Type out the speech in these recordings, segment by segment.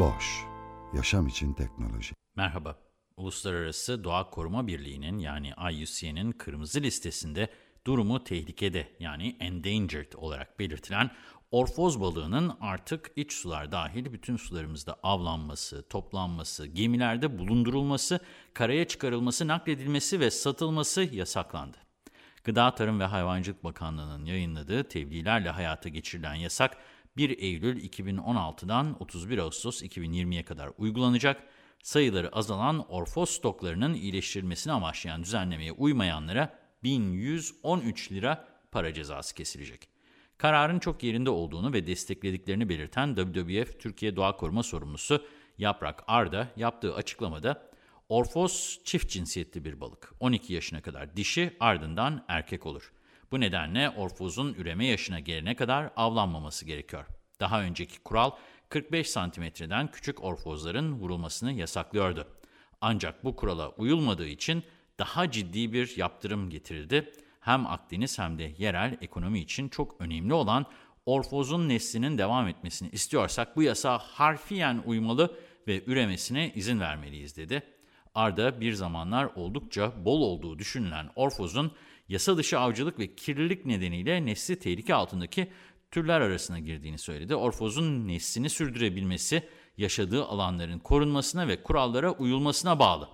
Boş, yaşam için teknoloji. Merhaba. Uluslararası Doğa Koruma Birliği'nin yani IUCN'in kırmızı listesinde durumu tehlikede yani endangered olarak belirtilen orfoz balığının artık iç sular dahil bütün sularımızda avlanması, toplanması, gemilerde bulundurulması, karaya çıkarılması, nakledilmesi ve satılması yasaklandı. Gıda Tarım ve Hayvancılık Bakanlığı'nın yayınladığı tebliğlerle hayata geçirilen yasak 1 Eylül 2016'dan 31 Ağustos 2020'ye kadar uygulanacak. Sayıları azalan orfoz stoklarının iyileştirilmesini amaçlayan düzenlemeye uymayanlara 1113 lira para cezası kesilecek. Kararın çok yerinde olduğunu ve desteklediklerini belirten WWF Türkiye Doğa Koruma Sorumlusu Yaprak Arda yaptığı açıklamada Orfoz çift cinsiyetli bir balık. 12 yaşına kadar dişi ardından erkek olur. Bu nedenle orfozun üreme yaşına gelene kadar avlanmaması gerekiyor. Daha önceki kural 45 santimetreden küçük orfozların vurulmasını yasaklıyordu. Ancak bu kurala uyulmadığı için daha ciddi bir yaptırım getirildi. Hem Akdeniz hem de yerel ekonomi için çok önemli olan orfozun neslinin devam etmesini istiyorsak bu yasa harfiyen uymalı ve üremesine izin vermeliyiz dedi. Arda bir zamanlar oldukça bol olduğu düşünülen orfozun yasa dışı avcılık ve kirlilik nedeniyle nesli tehlike altındaki türler arasına girdiğini söyledi. Orfozun neslini sürdürebilmesi yaşadığı alanların korunmasına ve kurallara uyulmasına bağlı.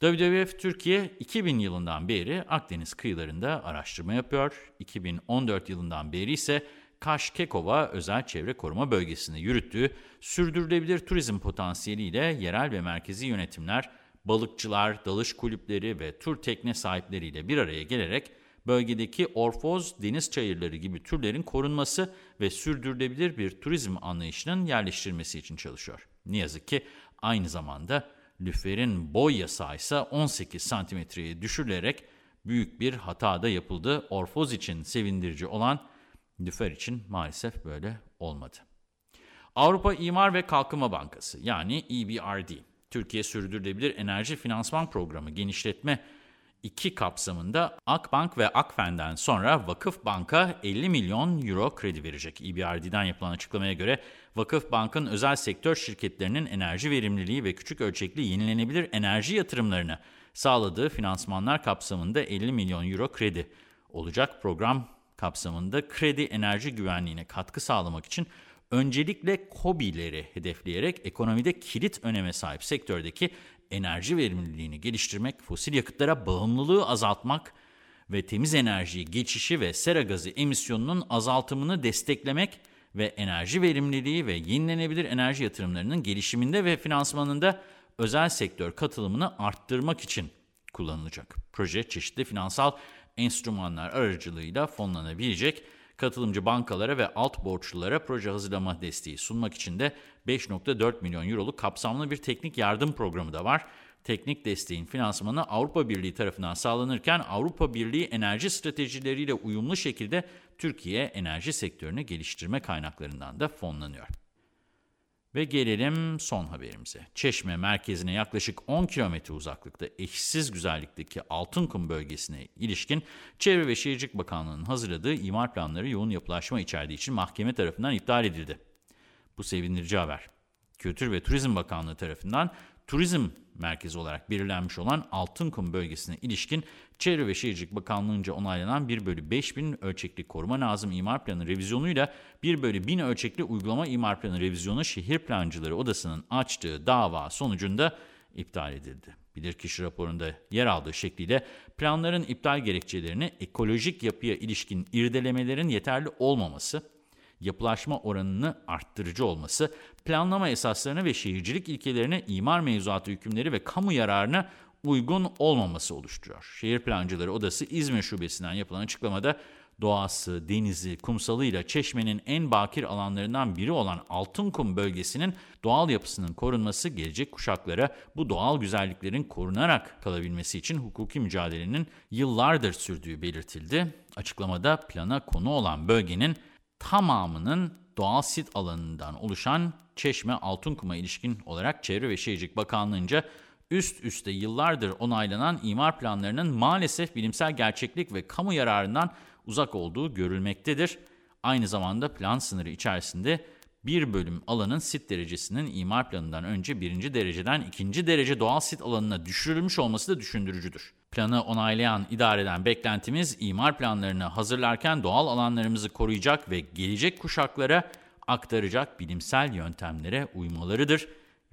WWF Türkiye 2000 yılından beri Akdeniz kıyılarında araştırma yapıyor. 2014 yılından beri ise Kaş-Kekova Özel Çevre Koruma Bölgesi'nde yürüttüğü sürdürülebilir turizm potansiyeliyle yerel ve merkezi yönetimler, balıkçılar, dalış kulüpleri ve tur tekne sahipleriyle bir araya gelerek bölgedeki orfoz, deniz çayırları gibi türlerin korunması ve sürdürülebilir bir turizm anlayışının yerleştirilmesi için çalışıyor. Ne yazık ki aynı zamanda lüferin boy yasağı ise 18 santimetreye düşürülerek büyük bir hata da yapıldı. Orfoz için sevindirici olan lüfer için maalesef böyle olmadı. Avrupa İmar ve Kalkınma Bankası yani EBRD, Türkiye Sürdürülebilir Enerji Finansman Programı genişletme 2 kapsamında Akbank ve Akfen'den sonra Vakıf Bank'a 50 milyon euro kredi verecek. EBRD'den yapılan açıklamaya göre Vakıf Bank'ın özel sektör şirketlerinin enerji verimliliği ve küçük ölçekli yenilenebilir enerji yatırımlarını sağladığı finansmanlar kapsamında 50 milyon euro kredi olacak. Program kapsamında kredi enerji güvenliğine katkı sağlamak için öncelikle KOBİ'leri hedefleyerek ekonomide kilit öneme sahip sektördeki enerji verimliliğini geliştirmek, fosil yakıtlara bağımlılığı azaltmak ve temiz enerjiyi geçişi ve sera gazı emisyonunun azaltımını desteklemek ve enerji verimliliği ve yenilenebilir enerji yatırımlarının gelişiminde ve finansmanında özel sektör katılımını arttırmak için kullanılacak. Proje çeşitli finansal enstrümanlar aracılığıyla fonlanabilecek Katılımcı bankalara ve alt borçlulara proje hazırlama desteği sunmak için de 5.4 milyon euroluk kapsamlı bir teknik yardım programı da var. Teknik desteğin finansmanı Avrupa Birliği tarafından sağlanırken Avrupa Birliği enerji stratejileriyle uyumlu şekilde Türkiye enerji sektörünü geliştirme kaynaklarından da fonlanıyor. Ve gelelim son haberimize. Çeşme merkezine yaklaşık 10 kilometre uzaklıkta eşsiz güzellikteki Altınkum bölgesine ilişkin Çevre ve Şehircilik Bakanlığı'nın hazırladığı imar planları yoğun yapılaşma içerdiği için mahkeme tarafından iptal edildi. Bu sevindirici haber. Kültür ve Turizm Bakanlığı tarafından turizm merkezi olarak belirlenmiş olan Altınkum bölgesine ilişkin Çevre ve Şehircilik Bakanlığı'nca onaylanan 1 bölü 5000 ölçekli koruma lazım imar planı revizyonuyla 1 bölü 1000 ölçekli uygulama imar planı revizyonu Şehir Plancıları Odası'nın açtığı dava sonucunda iptal edildi. Bilirkişi raporunda yer aldığı şekliyle planların iptal gerekçelerini ekolojik yapıya ilişkin irdelemelerin yeterli olmaması, yapılaşma oranını arttırıcı olması, planlama esaslarına ve şehircilik ilkelerine, imar mevzuatı hükümleri ve kamu yararına uygun olmaması oluşturuyor. Şehir Plancıları Odası İzmir Şubesi'nden yapılan açıklamada doğası, denizi, kumsalıyla çeşmenin en bakir alanlarından biri olan Altınkum bölgesinin doğal yapısının korunması gelecek kuşaklara bu doğal güzelliklerin korunarak kalabilmesi için hukuki mücadelenin yıllardır sürdüğü belirtildi. Açıklamada plana konu olan bölgenin tamamının doğal sit alanından oluşan Çeşme Altınkum'a ilişkin olarak Çevre ve Şehircilik Bakanlığı'nca üst üste yıllardır onaylanan imar planlarının maalesef bilimsel gerçeklik ve kamu yararından uzak olduğu görülmektedir. Aynı zamanda plan sınırı içerisinde bir bölüm alanın sit derecesinin imar planından önce birinci dereceden ikinci derece doğal sit alanına düşürülmüş olması da düşündürücüdür. Planı onaylayan, idareden beklentimiz imar planlarını hazırlarken doğal alanlarımızı koruyacak ve gelecek kuşaklara aktaracak bilimsel yöntemlere uymalarıdır.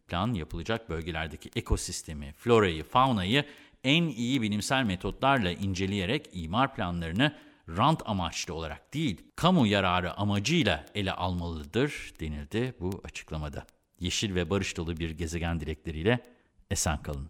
Plan yapılacak bölgelerdeki ekosistemi, florayı, faunayı en iyi bilimsel metotlarla inceleyerek imar planlarını rant amaçlı olarak değil, kamu yararı amacıyla ele almalıdır denildi bu açıklamada. Yeşil ve barış dolu bir gezegen dilekleriyle esen kalın.